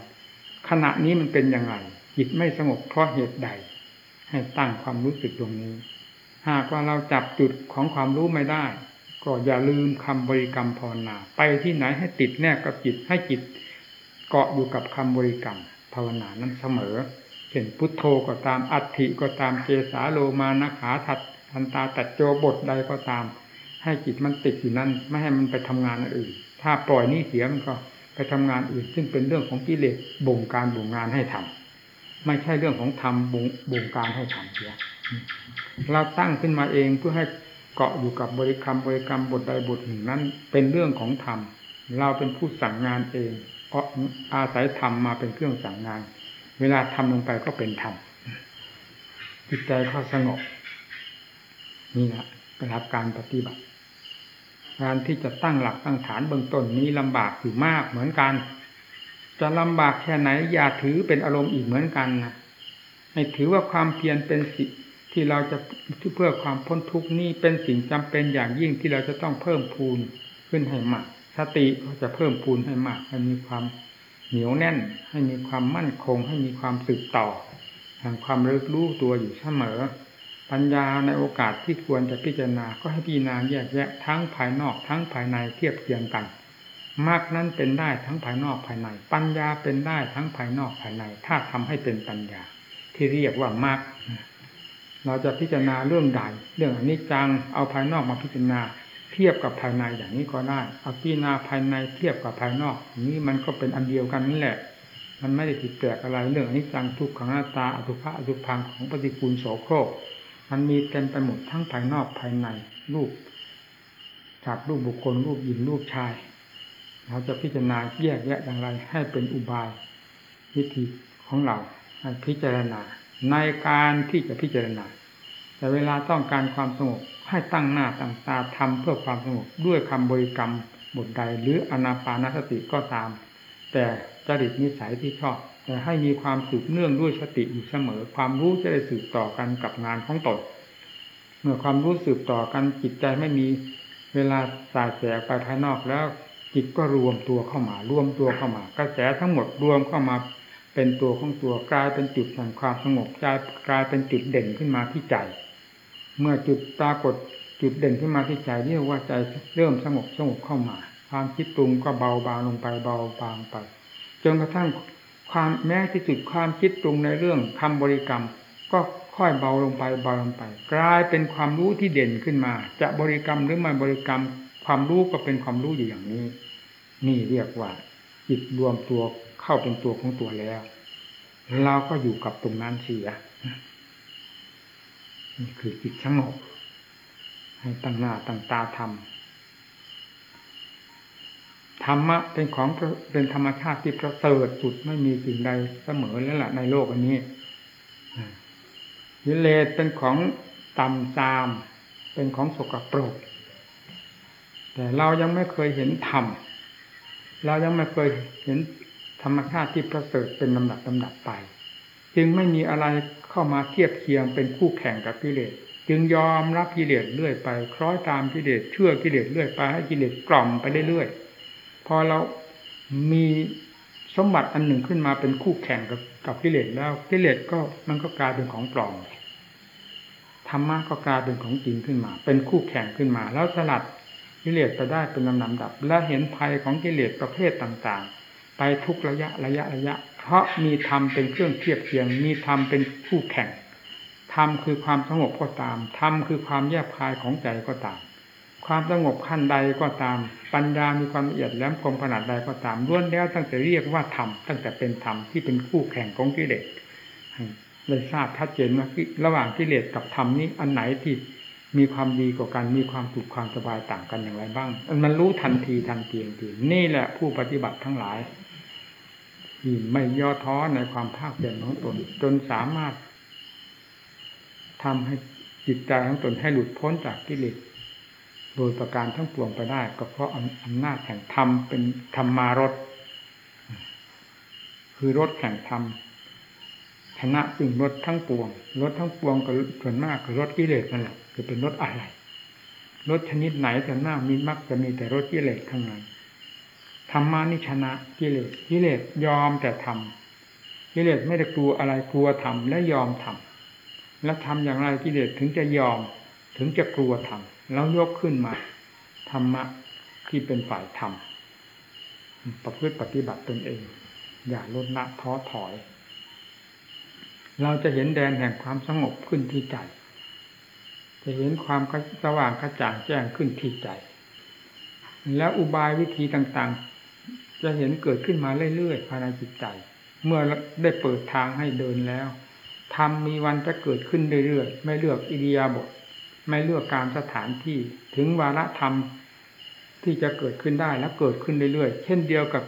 ขณะนี้มันเป็นยังไงจิตไม่สงบเพราะเหตุใด ให้ตั้งความรู้สึกตรงนี้ หากว่าเราจับจุดของความรู้ไม่ได้ก็อย่าลืมคำบริกรรมภาวนาไปที่ไหนให้ติดแนบกับจิตให้จิต เกาะอยู่กับคำบริกรรม ภาวนานั้นเสมอเห็นพุทโธก็ตามอัตถิก็ตามเกสาโลมานะขาทัดทันตาตัดโจบทใดก็ตาม ให้จิตมันติดอยู่นั้น ไม่ให้มันไปทำงานอื่น ถ้าปล่อยนี่เสียมันก็ไปทำงานอื่น ซึ่งเป็นเรื่องของกิเลสบ่งการบ่งงานให้ทำไม่ใช่เรื่องของธรรมบ่งบ่งการให้ทำเสียเราตั้งขึ้นมาเองเพื่อให้เกาะอยู่กับบริกรรมบริกรรมบทใดบทหนึ่งนั้น เป็นเรื่องของธรรมเราเป็นผู้สั่งงานเอง เพราะอาศัยธรรมมาเป็นเครื่องสั่งงาน เวลาทำลงไปก็เป็นธรรมจิตใจก็สงบนี่แหละเป็นรับการปฏิบัติ การที่จะตั้งหลักตั้งฐานเบื้องต้นนี้ลำบากอยู่มากเหมือนกัน จะลำบากแค่ไหนอย่าถือเป็นอารมณ์อีกเหมือนกันนะให้ถือว่าความเพียรเป็นสิ่งที่เราจะเพื่อความพ้นทุกข์นี้เป็นสิ่งจำเป็นอย่างยิ่งที่เราจะต้องเพิ่มพูนขึ้นให้มาก สติก็จะเพิ่มพูนให้มาก ให้มีความเหนียวแน่น ให้มีความมั่นคง ให้มีความสืบต่อแห่งความรู้รู้ตัวอยู่เสมอ ปัญญาในโอกาสที่ควรจะพิจารณาก็ให้พิจารณาแยกแยะทั้งภายนอก ทั้งภายในเทียบเทียงกันมรรคนั้นเป็นได้ทั้งภายนอกภายใน ปัญญาเป็นได้ทั้งภายนอกภายใน ถ้าทำให้เป็นปัญญา ที่เรียกว่ามรรคเราจะพิจารณาเรื่องใดเรื่องอนิจจังเอาภายนอกมาพิจารณา ทียบกับภายในอย่างนี้ก็ได้เอาพิจารณาภายในเทียบกับภายนอก นี้มันก็เป็นอันเดียวกันนี่แหละ มันไม่ได้ผิดแปลกอะไรเรื่องอนิจจังทุกขังหน้าตาอสุภะอสุพังของปฏิกูลโสโครกมันมีเต็มไปหมดทั้งภายนอกภายในรูปจากรูปบุคคลรูปหญิงรูปชาย เราจะพิจารณาแยกแยะอย่างไร ให้เป็นอุบาย วิธีของเราให้พิจารณา ในการที่จะพิจารณา แต่เวลาต้องการความสงบ ให้ตั้งหน้าตั้งตาทำเพื่อความสงบด้วยคำบริกรรมบทใด หรืออนาปานสติก็ตาม แต่จริตนิสัยที่ชอบ แต่ให้มีความสืบเนื่องด้วยสติอยู่เสมอ ความรู้จะได้สืบต่อกันกับงานของตนเมื่อความรู้สืบต่อกันจิตใจไม่มีเวลาสายแสไปภายนอกแล้วจิตก็รวมตัวเข้ามารวมตัวเข้ามากระแสทั้งหมดรวมเข้ามาเป็นตัวของตัวกลายเป็นจุดแห่งความสงบกลายกลายเป็นจุดเด่นขึ้นมาที่ใจ เมื่อจุดปรากฏจุดเด่นขึ้นมาที่ใจเรียกว่าใจเริ่มสงบสงบเข้ามา ความคิดปรุงก็เบาบางลงไปเบาบางไป จนกระทั่งความแม้ที่จุดความคิดปรุงในเรื่องคำบริกรรม ก็ค่อยเบาลงไปเบาลงไป กลายเป็นความรู้ที่เด่นขึ้นมา จะบริกรรมหรือไม่บริกรรม ความรู้ก็เป็นความรู้อยู่อย่างนี้ นี่เรียกว่าจิตรวมตัวเข้าเป็นตัวของตัวแล้ว เราก็อยู่กับตรงนั้นเสีย คือจิตสงบให้ตั้งหน้าตั้งตาทำธรรมะเป็นของเป็นธรรมชาติที่ประเสริฐสุดไม่มีสิ่งใดเสมอแล้วล่ะในโลกอันนี้วิเลศเป็นของต่ำซาม เป็นของสกปรก แต่เรายังไม่เคยเห็นธรรมเรายังไม่เคยเห็นธรรมชาติที่ประเสริฐเป็นลำดับลำดับไป จึงไม่มีอะไร เข้ามาเทียบเคียงเป็นคู่แข่งกับกิเลสจึงยอมรับกิเลสเรื่อยไป คล้อยตามกิเลสเชื่อกิเลสเรื่อยไปให้กิเลสกล่อมไปเรื่อยๆพอเรามีสมบัติอันหนึ่งขึ้นมาเป็นคู่แข่งกับกับกิเลสแล้วกิเลสก็มันก็กลายเป็นของปลอมธรรมะก็กลายเป็นของจริงขึ้นมา เป็นคู่แข่งขึ้นมา แล้วสลัดกิเลสไปได้เป็นลำดับ และเห็นภัยของกิเลสประเภทต่างๆ ไปทุกระยะระยะระยะ เพราะมีธรรมเป็นเครื่องเทียบเทียง มีธรรมเป็นคู่แข่ง ธรรมคือความสงบก็ตาม ธรรมคือความแยบคายของใจก็ตาม ความสงบขั้นใดก็ตาม ปัญญามีความละเอียดแหลมคมขนาดใดก็ตามล้วนแล้วตั้งแต่เรียกว่าธรรม ตั้งแต่เป็นธรรมที่เป็นคู่แข่งของกิเลสเลยทราบชัดเจนว่าระหว่างกิเลสกับธรรมนี้อันไหนที่มีความดีกว่ากันมีความสุขความสบายต่างกันอย่างไรบ้าง มันรู้ทันทีทันทีทันทีนี่แหละผู้ปฏิบัติทั้งหลาย ไม่ย่อท้อในความภาคเพียรของตน จนสามารถทำให้จิตใจของตนให้หลุดพ้นจากกิเลสโดยประการทั้งปวงไปได้ ก็เพราะอำนาจแห่งธรรมเป็นธรรมารถคือรถแห่งธรรมชนะสิ่งรถทั้งปวงรถทั้งปวงก็ส่วนมากคือรถกิเลสนั่นแหละคือเป็นรถอะไรรถชนิดไหนส่วนมามีมักจะมีแต่รถกิเลสทั้งนั้น ธรรมานิชนะกิเลสกิเลสยอมแต่ทำกิเลสไม่ได้กลัวอะไรกลัวทำและยอมทำแล้วทำอย่างไรกิเลสถึงจะยอมถึงจะกลัวทำแล้วยกขึ้นมาธรรมะที่เป็นฝ่ายธรรมประพฤติปฏิบัติตนเอง อย่าลดละท้อถอย เราจะเห็นแดนแห่งความสงบขึ้นที่ใจ จะเห็นความสว่างกระจ่างแจ้งขึ้นที่ใจ แล้วอุบายวิธีต่างๆ จะเห็นเกิดขึ้นมาเรื่อยๆภายในจิตใจ เมื่อได้เปิดทางให้เดินแล้วธรรมมีวันจะเกิดขึ้นเรื่อยๆไม่เลือกอิริยาบถไม่เลือกการสถานที่ถึงวาระธรรมที่จะเกิดขึ้นได้และเกิดขึ้นเรื่อยๆเช่นเดียวกับ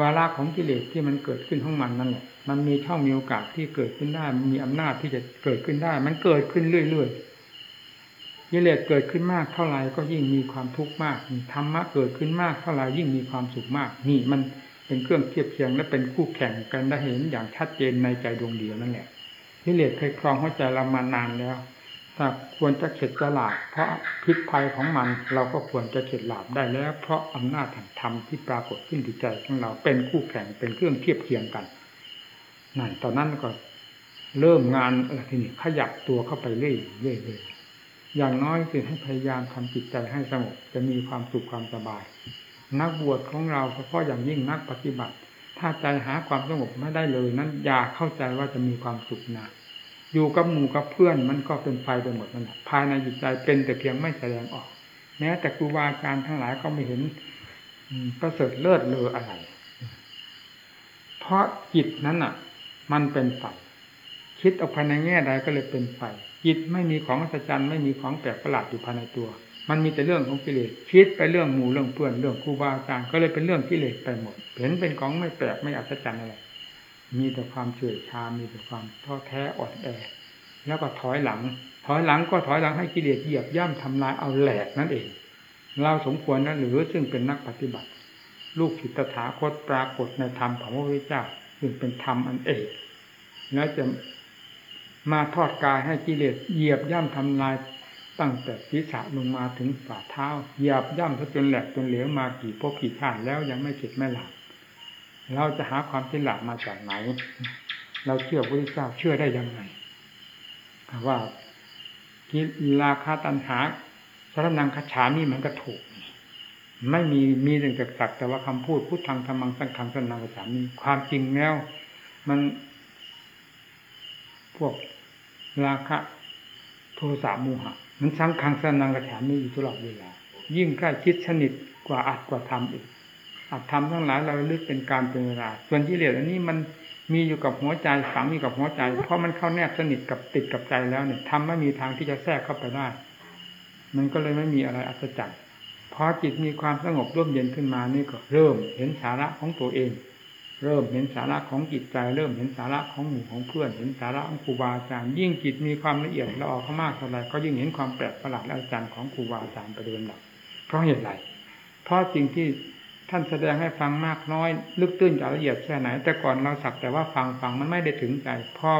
วาระของกิเลสที่มันเกิดขึ้นของมันนั่นแหละมันมีช่องมีโอกาสที่เกิดขึ้นได้มีอำนาจที่จะเกิดขึ้นได้ มันเกิดขึ้นเรื่อยๆ กิเลสเกิดขึ้นมากเท่าไหร่ก็ยิ่งมีความทุกข์มากธรรมะเกิดขึ้นมากเท่าไหร่ยิ่งมีความสุขมาก นี่มันเป็นเครื่องเทียบเคียงและเป็นคู่แข่งกันได้เห็นอย่างชัดเจนในใจดวงเดียวนั่นแหละกิเลสเคยครองหัวใจเรามานานแล้วถ้าควรจะเข็ดจะหลาบเพราะพิษภัยของมัน เราก็ควรจะเข็ดหลาบได้แล้ว เพราะอำนาจแห่งธรรมที่ปรากฏขึ้นที่ใจของเราเป็นคู่แข่งเป็นเครื่องเทียบเคียงกันนั่นตอนนั้นก็เริ่มงานอะไรทีนี้ขยับตัวเข้าไปเรื่อยเรื่ อย่างน้อยคือให้พยายามทำจิตใจให้สงบจะมีความสุขความสบาย นักบวชของเราเฉพาะอย่างยิ่งนักปฏิบัติ ถ้าใจหาความสงบไม่ได้เลย นั้นอย่าเข้าใจว่าจะมีความสุขนะอยู่กับหมู่กับเพื่อนมันก็เป็นไฟไปหมดนั่นแหละภายในจิตใจเป็นแต่เพียงไม่แสดงออกแม้แต่ครูบาอาจารย์ทั้งหลายก็ไม่เห็นประเสริฐเลิศเลออะไร เพราะจิตนั้นอะ มันเป็นไฟคิดออกภายในแง่ใดก็เลยเป็นไฟ จิตไม่มีของอัศจรรย์ไม่มีของแปลกประหลาดอยู่ภายในตัว มันมีแต่เรื่องของกิเลสคิดไปเรื่องหมู่เรื่องเพื่อนเรื่องครูบาอาจารย์ก็เลยเป็นเรื่องกิเลสไปหมด เห็นเป็นของไม่แปลกไม่อัศจรรย์อะไรมีแต่ความเฉื่อยชา มีแต่ความท้อแท้อ่อนแอ แล้วก็ถอยหลัง ถอยหลังก็ถอยหลังให้กิเลสเหยียบย่ำทำลายเอาแหลกนั่นเอง เราสมควรนะหรือซึ่งเป็นนักปฏิบัติ ลูกศิษย์ถาคตปรากฏในธรรมของพระพุทธเจ้าซึ่งเป็นธรรมอันเอกแล้วจะ มาทอดกายให้กิเลสเหยียบย่ำทำลายตั้งแต่ศีรษะลงมาถึงฝ่าเท้าเหยียบย่ำจนแหลกจนเหลวมากี่พบกี่ชาติแล้วยังไม่เข็ดไม่หลับเราจะหาความฉลาดมาจากไหน เราเชื่อพระพุทธเจ้าเชื่อได้ยังไงว่ากิราคาตันหาสารนังคาฉานี่มันก็ถูก ไม่มีมีแต่สักแต่ว่าคำพูดพูดทางธรรมังสังขังสนังคาฉามีความจริงแล้ว มัน พวก ราคะโทสะโมหะ มันสังขังสนังกระฉามีอยู่ตลอดเวลา ยิ่งใกล้ชิดสนิทกว่าอัดกว่าทำอีกอัดทำทั้งหลายเราลึกเป็นการเป็นเวลา ส่วนที่เหลืออันนี้มันมีอยู่กับหัวใจฝังอยู่กับหัวใจ เพราะมันเข้าแนบสนิทกับติดกับใจแล้วเนี่ยทำไม่มีทางที่จะแทรกเข้าไปได้ มันก็เลยไม่มีอะไรอัศจรรย์พอจิตมีความสงบร่มเย็นขึ้นมานี่ก็เริ่มเห็นสาระของตัวเอง เริ่มเห็นสาระของจิตใจ เริ่มเห็นสาระของหมู่ของเพื่อน เห็นสาระของครูบาอาจารย์ยิ่งจิตมีความละเอียดละออเข้ามากเท่าไรก็ยิ่งเห็นความแปลกประหลาดและอาจารย์ของครูบาอาจารย์ไปเดินดับเพราะเหตุไรเพราะสิ่งที่ท่านแสดงให้ฟังมากน้อย ลึกตื้นจะละเอียดแค่ไหน แต่ก่อนเราสักแต่ว่าฟังฟังมันไม่ได้ถึงใจพอ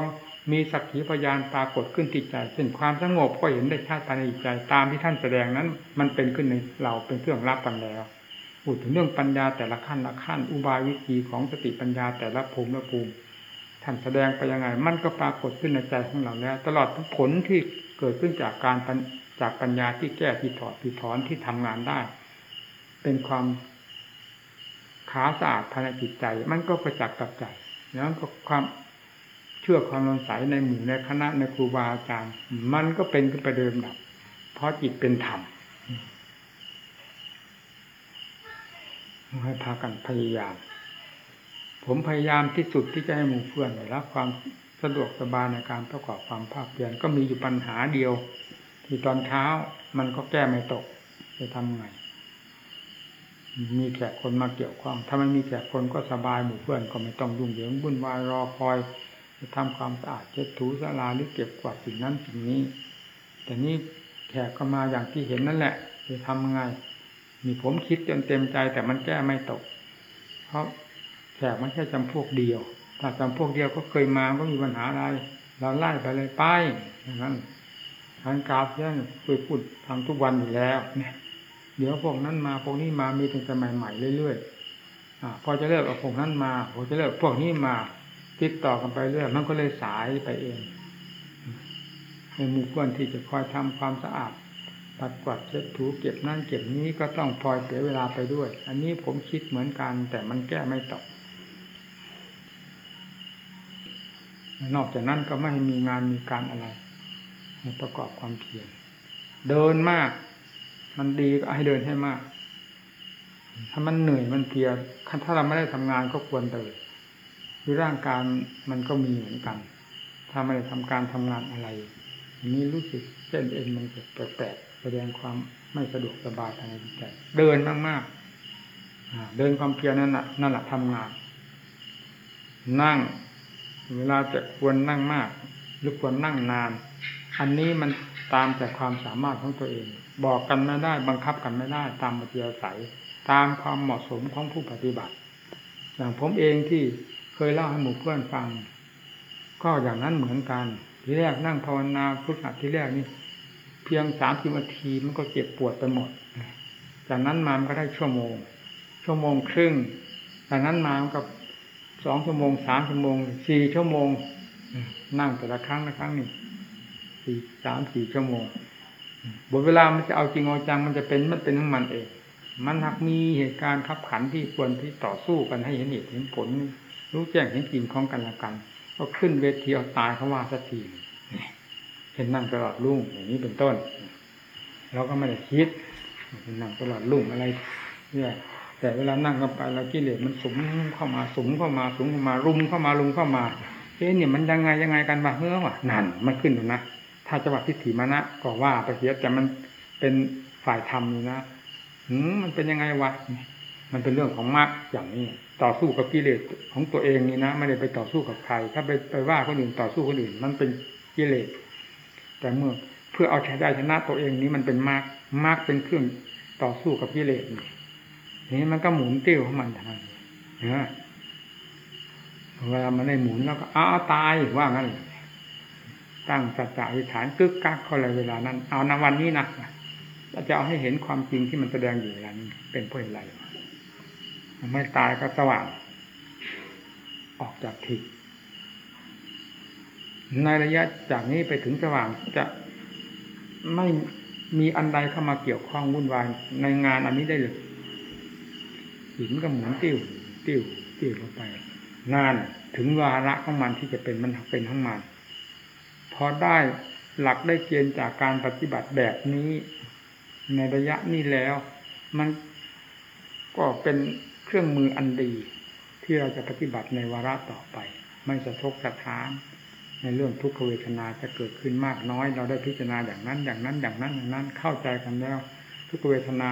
มีสักขีพยานปรากฏขึ้นที่ใจเช่นความสงบก็เห็นได้ชัดภายในใจตามที่ท่านแสดงนั้น มันเป็นขึ้นในเราเป็นเครื่องรับกันแล้ว พูดถึงเรื่องปัญญาแต่ละขั้นละขั้น อุบายวิธีของสติปัญญาแต่ละภูมิละภูมิท่านแสดงไปยังไง มันก็ปรากฏขึ้นในใจของเราแล้ว ตลอดผลที่เกิดขึ้นจากการจากปัญญาที่แก้ที่ถอดที่ถอนที่ทำงานได้ เป็นความขาสะอาดภายในจิตใจ มันก็ประจักษ์กับใจแล้วก็ความเชื่อความลงใสในหมู่ในคณะในครูบาอาจารย์ มันก็เป็นขึ้นไปเดิมดับเพราะจิตเป็นธรรม ให้พากันพยายาม ผมพยายามที่สุดที่จะให้หมู่เพื่อนได้รับความสะดวกสบายในการประกอบความภาคเพียรก็มีอยู่ปัญหาเดียว ที่ตอนเช้ามันก็แก้ไม่ตกจะทำไงมีแขกคนมาเกี่ยวข้อง ถ้าไม่มีแขกคนก็สบายหมู่เพื่อนก็ไม่ต้องยุ่งเหยิงวุ่นวายรอคอยจะทำความสะอาดเช็ดถูสลาหรือเก็บกวาดสิ่งนั้นสิ่งนี้ แต่นี่แขกก็มาอย่างที่เห็นนั่นแหละจะทำไง มีผมคิดจนเต็มใจแต่มันแก้ไม่ตก เพราะแขกมันแค่จำพวกเดียว ถ้าจำพวกเดียวก็เคยมาก็มีปัญหาอะไร เราไล่ไปเลยไปอย่นั้นทางกราฟเนี่ยเคยพูดทำทุกวันอยู่แล้วเนี่ยเดี๋ยวพวกนั้นมาพวกนี้มามีตั้งแต่ใหม่ๆเรื่อยๆอพอจะเลิกเอาพวกนั้นมาพอจะเลิกพวกนี้มาติดต่อกันไปเรื่อยมันก็เลยสายไปเองในหมู่เพื่อนที่จะคอยทำความสะอาด ปัดกวาดเช็ดถูเก็บนั่นเก็บนี้ก็ต้องพลอยเสียเวลาไปด้วย อันนี้ผมคิดเหมือนกัน แต่มันแก้ไม่ตกนอกจากนั้นก็ไม่มีงานมีการอะไรประกอบความเพียรเดินมาก มันดีก็ให้เดินให้มาก ถ้ามันเหนื่อยมันเพียรถ้าเราไม่ได้ทำงานก็ควรเดินคือร่างกายมันก็มีเหมือนกัน ถ้าไม่ได้ทำการทำงานอะไรนี้รู้สึกเส้นเอ็นมันแปลกๆ แสดงความไม่สะดวกสบายภายในจิตใจ เดินมากๆเดินความเพียรนั่นแหละนั่นแหละทำงาน นั่ง เวลาจะควรนั่งมาก หรือควรนั่งนาน อันนี้มันตามแต่ความสามารถของตัวเอง บอกกันไม่ได้ บังคับกันไม่ได้ ตามปัจจัยใสตามความเหมาะสมของผู้ปฏิบัติ อย่างผมเองที่เคยเล่าให้หมู่เพื่อนฟัง ก็อย่างนั้นเหมือนกัน ที่แรกนั่งภาวนาพุทธะที่แรกนี่ เพียงสามสิบนาทีมันก็เจ็บปวดไปหมด จากนั้นมามันก็ได้ชั่วโมง ชั่วโมงครึ่ง จากนั้นมามันก็สองชั่วโมงสามชั่วโมงสี่ชั่วโมง นั่งแต่ละครั้งละครั้งนี่สี่สามสี่ชั่วโมงบทเวลามันจะเอาจริงเอาจังมันจะเป็นมันเป็นของมันเอง มันหากมีเหตุการณ์ขับขันที่ควรที่ต่อสู้กันให้เห็นเหตุเห็นผล รู้แจ้งเห็นจริงของกันและกัน ก็ขึ้นเวทีเอาตายเขาว่าสักที็นนั่งตลอดรุ่งอย่างนี้เป็นต้น เราก็ไม่ได้คิดเป็นนั่งตลอดรุ่งอะไรเนี่ยแต่เวลานั่งกันไปเรากิเลสมันสมเข้ามาสมเข้ามาสมเข้ามารุมเข้ามารุมเข้ามาเอ๊ะเนี่ยมันยังไงยังไงกันวะเฮ้อวะนั่นมันขึ้นอยู่นะถ้าจังหวะทิฏฐิมานะก็ว่าไปเสียแต่มันเป็นฝ่ายธรรมนี่นะหืมมันเป็นยังไงวะมันเป็นเรื่องของมรรคอย่างนี้ ต่อสู้กับกิเลสของตัวเองนี่นะไม่ได้ไปต่อสู้กับใคร ถ้าไปไปว่าคนอื่นต่อสู้คนอื่น มันเป็นกิเลส แต่เมื่อเพื่อเอาชนะชนะตัวเองนี้มันเป็นมรรคมรรคเป็นเครื่องต่อสู้กับกิเลสนี่นี่มันก็หมุนติ้วของมันทางนั้นนะเวลามันได้หมุนแล้วก็อ้าตายว่างั้นตั้งสัจจะอธิฐานกึกกักเขาเลยเวลานั้น เอานวันนี้นะเราจะเอาให้เห็นความจริงที่มันแสดงอยู่เวลานี้เป็นเพราะอะไรไม่ตายก็สว่าง ออกจากทิศ ในระยะจากนี้ไปถึงสว่างจะไม่มีอันใดเข้ามาเกี่ยวข้องวุ่นวายในงานอันนี้ได้เลยหินก็หมุนติ้ว ติ้ว ติ้วลงไปงานถึงวาระของมันที่จะเป็นมันเป็นของมันพอได้หลักได้เกณฑ์จากการปฏิบัติแบบนี้ ในระยะนี้แล้ว มันก็เป็นเครื่องมืออันดี ที่เราจะปฏิบัติในวาระต่อไป ไม่สะทกสะท้าน ในเรื่องทุกขเวทนาจะเกิดขึ้นมากน้อย เราได้พิจารณาอย่างนั้น อย่างนั้น อย่างนั้นอย่างนั้นเข้าใจกันแล้ว ทุกขเวทนา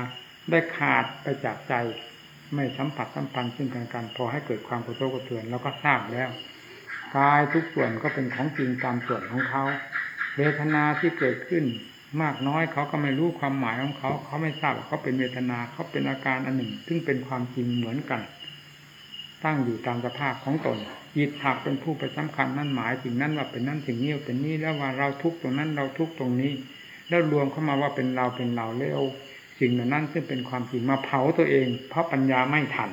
ได้ขาดไปจากใจ ไม่สัมผัสสัมพันธ์ซึ่งกันกันพอให้เกิดความกระทบกระเทือนเราก็ทราบแล้วกายทุกส่วนก็เป็นของจริงตามส่วนของเขาเวทนาที่เกิดขึ้นมากน้อยเขาก็ไม่รู้ความหมายของเขา เขาไม่ทราบเขาเป็นเวทนาเขาเป็นอาการอันหนึ่ง ซึ่งเป็นความจริงเหมือนกัน ตั้งอยู่ตามสภาพของตนยิตหักเป็นผู้ไปสำคัญนั่นหมายสิ่งนั้นว่าเป็นนั่นสิ่งนี้เป็นนี้แล้วว่าเราทุกตรงนั้นเราทุกตรงนี้ แล้วรวมเข้ามาว่าเป็นเราเป็นเราแล้วสิ่งเหล่านั้นซึ่งเป็นความจริงมาเผาตัวเอง เพราะปัญญาไม่ทัน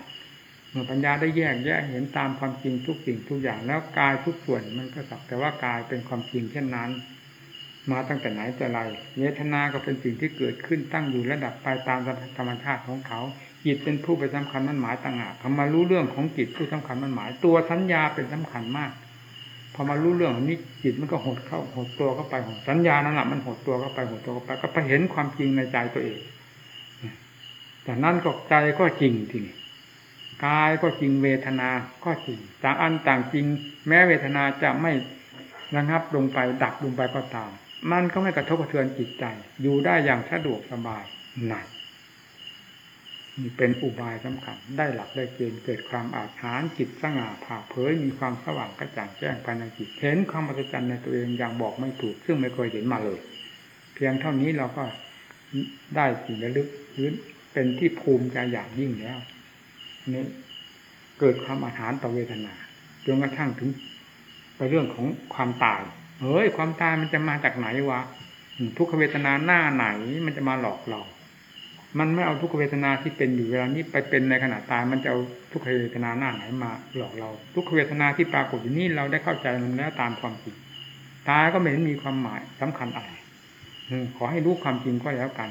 เมื่อปัญญาได้แยกแยะเห็นตามความจริงทุกสิ่งทุกอย่างแล้วกายทุกส่วนมันก็สักแต่ว่ากายเป็นความจริงเช่นนั้น มาตั้งแต่ไหนแต่ไรเวทนาก็เป็นสิ่งที่เกิดขึ้นตั้งอยู่ระดับไปตามธรรมชาติของเขา จิตเป็นผู้ไปสำคัญมันหมายต่างหากพอมารู้เรื่องของจิตผู้สำคัญมันหมาย ตัวสัญญาเป็นสำคัญมากพอมารู้เรื่องนี้จิตมันก็หดเข้าหดตัวเข้าไปหดสัญญานั่นแหละมันหดตัวเข้าไปหดตัวเข้าไปก็ไปเห็นความจริงในใจตัวเองจากนั้นก็ใจก็จริงทีนี้กายก็จริงเวทนาก็จริงต่างอันต่างจริง แม้เวทนาจะไม่ระงับลงไปดับลงไปก็ตาม มันก็ไม่กระทบกระเทือนจิตใจ อยู่ได้อย่างสะดวกสบายนั่น นี่เป็นอุบายสำคัญ ได้หลักได้เกณฑ์เกิดความอาถรรพ์จิตสง่าผ่าเผยมีความสว่างกระจ่างแจ้งภายในจิตเห็นความมหัศจรรย์ในตัวเองอย่างบอกไม่ถูก ซึ่งไม่เคยเห็นมาเลย เพียงเท่านี้เราก็ได้สิ่งระลึกหรือเป็นที่ภูมิใจอย่างยิ่งแล้วนี่เกิดความอาถรรพ์ต่อเวทนาจนกระทั่งถึงไปเรื่องของความตายเฮ้ยความตายมันจะมาจากไหนวะทุกขเวทนาหน้าไหนมันจะมาหลอกเรา มันไม่เอาทุกขเวทนาที่เป็นอยู่เวลานี้ไปเป็นในขณะตายมันจะเอาทุกขเวทนาหน้าไหนมาหลอกเรา ทุกขเวทนาที่ปรากฏอยู่นี่เราได้เข้าใจมันแล้วตามความจริงตายก็ไม่เห็นมีความหมายสำคัญอะไรขอให้รู้ความจริงก็แล้วกัน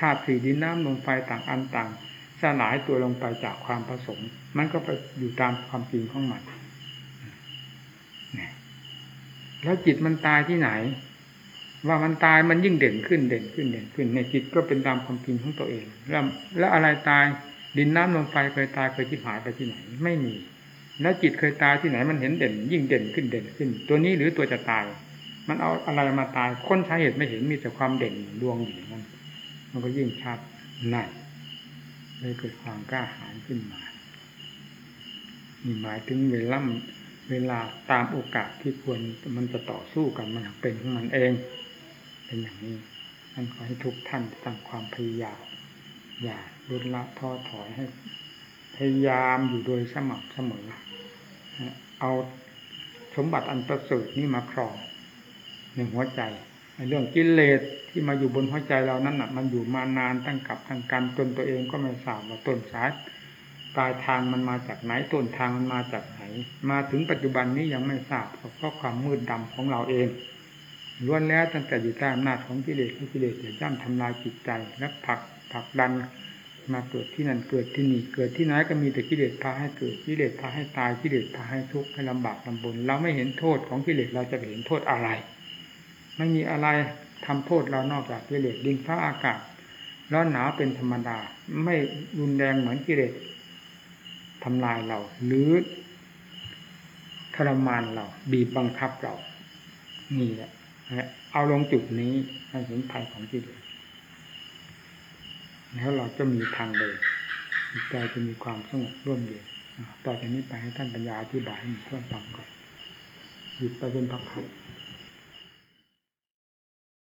ธาตุสี่ดินน้ำลมไฟต่างอันต่างสลายตัวลงไปจากความผสม มันก็ไปอยู่ตามความจริงของมันแล้วจิตมันตายที่ไหน ว่ามันตายมันยิ่งเด่นขึ้นเด่นขึ้นเด่นขึ้นในจิตก็เป็นตามความจริงของตัวเองแล้วแล้วอะไรตายดินน้ำลมไฟเคยตายเคยที่หายไปที่ไหน ไม่มี แล้วจิตเคยตายที่ไหนมันเห็นเด่น ยิ่งเด่นขึ้นเด่นขึ้น ตัวนี้หรือตัวจะตาย มันเอาอะไรมาตายคนสาเหตุไม่เห็นมีแต่ความเด่นดวงอยู่นั่นมันก็ยิ่งชัดนั่นเลยเกิดความกล้าหาญขึ้นมานี่หมายถึงเวลาเวลาตามโอกาสที่ควรมันจะต่อสู้กันมันเป็นของมันเอง เป็นอย่างนี้นั่นขอให้ทุกท่านตั้งความพยายามอย่าลดละท้อถอยให้ พยายามอยู่โดยสม่ำเสมอเอาสมบัติอันประเสริฐนี่มาครองในหัวใจเรื่องกิเลสที่มาอยู่บนหัวใจเรานั้นน่ะมันอยู่มานานตั้งกับตั้งกันจนตัวเองก็ไม่ทราบว่าต้นสายปลายทางมันมาจากไหนต้นทางมันมาจากไหน มาถึงปัจจุบันนี้ยังไม่ทราบเพราะความมืดดำของเราเอง ล้วนแล้วตั้งแต่อยู่ใต้อำนาจของกิเลสกิเลสจะย่ำทำลายจิตใจและผลักผลักดันมาเกิดที่นั่นเกิดที่นี่เกิดที่ไหนก็มีแต่กิเลสพาให้เกิดกิเลสพาให้ตายกิเลสพาให้ทุกข์ให้ลำบากลำบนเราไม่เห็นโทษของกิเลสเราจะไปเห็นโทษอะไร ไม่มีอะไรทำโทษเรานอกจากกิเลสดินฟ้าอากาศร้อนหนาวเป็นธรรมดา ไม่รุนแรงเหมือนกิเลสทำลายเรา หรือทรมานเรา บีบบังคับเรานี่แหละ เอาลงจุดนี้ให้เห็นภัยของกิเลสแล้วเราจะมีทางเลยจิตใจจะมีความสงบร่วมเย็นต่อจากนี้ไปให้ท่านปัญญาอธิบายให้เพื่อนฟังก่อนหยุดไปเป็นพักๆ